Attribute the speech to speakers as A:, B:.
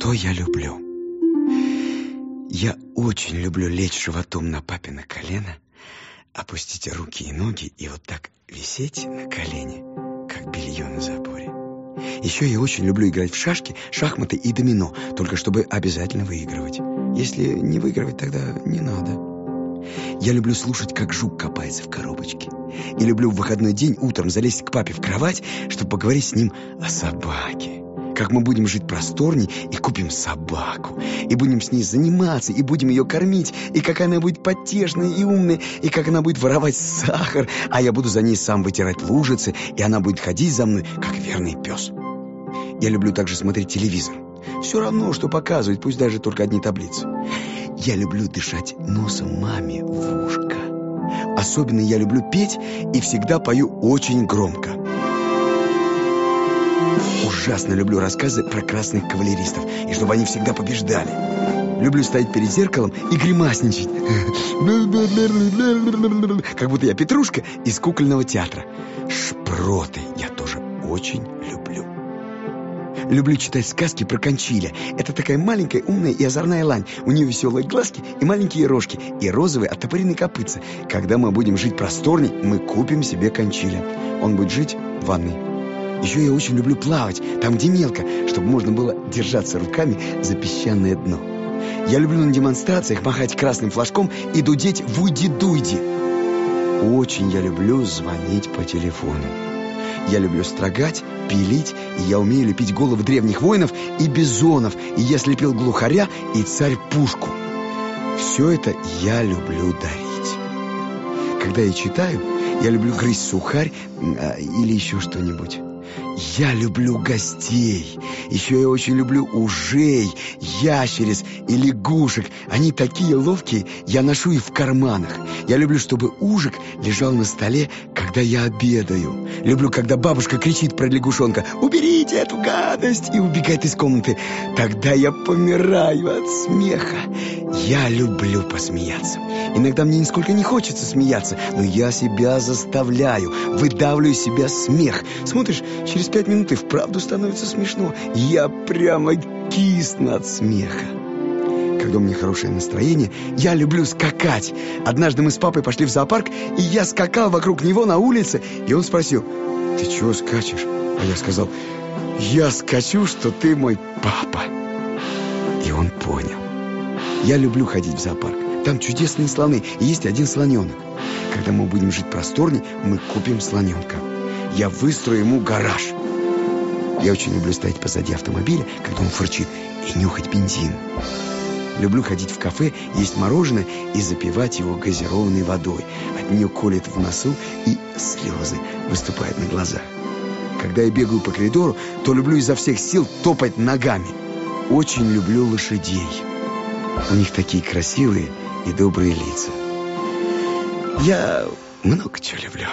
A: Что я люблю? Я очень люблю лечь животом на папино колено, опустить руки и ноги и вот так висеть на колене, как белье на заборе. Еще я очень люблю играть в шашки, шахматы и домино, только чтобы обязательно выигрывать. Если не выигрывать, тогда не надо. Я люблю слушать, как жук копается в коробочке. И люблю в выходной день утром залезть к папе в кровать, чтобы поговорить с ним о собаке как мы будем жить просторней и купим собаку, и будем с ней заниматься, и будем ее кормить, и как она будет потешная и умная, и как она будет воровать сахар, а я буду за ней сам вытирать лужицы, и она будет ходить за мной, как верный пес. Я люблю также смотреть телевизор. Все равно, что показывать, пусть даже только одни таблицы. Я люблю дышать носом маме в ушко. Особенно я люблю петь и всегда пою очень громко. Ужасно люблю рассказы про красных кавалеристов, и чтобы они всегда побеждали. Люблю стоять перед зеркалом и гримасничать. Как будто я Петрушка из кукольного театра. Шпроты я тоже очень люблю. Люблю читать сказки про Кончиля. Это такая маленькая, умная и озорная лань. У нее веселые глазки и маленькие рожки, и розовые оттопыренные копытца. Когда мы будем жить просторней, мы купим себе Кончиля. Он будет жить в ванной. Еще я очень люблю плавать, там, где мелко, чтобы можно было держаться руками за песчаное дно. Я люблю на демонстрациях махать красным флажком и дудеть в уйди-дуйди. Очень я люблю звонить по телефону. Я люблю строгать, пилить, и я умею лепить головы древних воинов и бизонов, и я слепил глухаря и царь-пушку. Все это я люблю дарить. Когда я читаю, я люблю грызть сухарь а, или еще что-нибудь. Я люблю гостей. Еще я очень люблю ужей, ящериц и лягушек. Они такие ловкие, я ношу их в карманах. Я люблю, чтобы ужик лежал на столе, когда я обедаю. Люблю, когда бабушка кричит про лягушонка «Уберите эту гадость!» и убегает из комнаты. Тогда я помираю от смеха. Я люблю посмеяться. Иногда мне нисколько не хочется смеяться, но я себя заставляю, выдавливаю из себя смех. Смотришь, через пять минут и вправду становится смешно. Я прямо кисну от смеха. Когда у меня хорошее настроение, я люблю скакать. Однажды мы с папой пошли в зоопарк, и я скакал вокруг него на улице, и он спросил, «Ты чего скачешь?» А я сказал, «Я скачу, что ты мой папа». И он понял. Я люблю ходить в зоопарк. Там чудесные слоны, и есть один слоненок. Когда мы будем жить просторней, мы купим слоненка. Я выстрою ему гараж. Я очень люблю стоять позади автомобиля, когда он фырчит, и нюхать бензин. Люблю ходить в кафе, есть мороженое и запивать его газированной водой. От нее колет в носу, и слезы выступают на глазах. Когда я бегаю по коридору, то люблю изо всех сил топать ногами. Очень люблю лошадей. У них такие красивые и добрые лица. Я много чего люблю.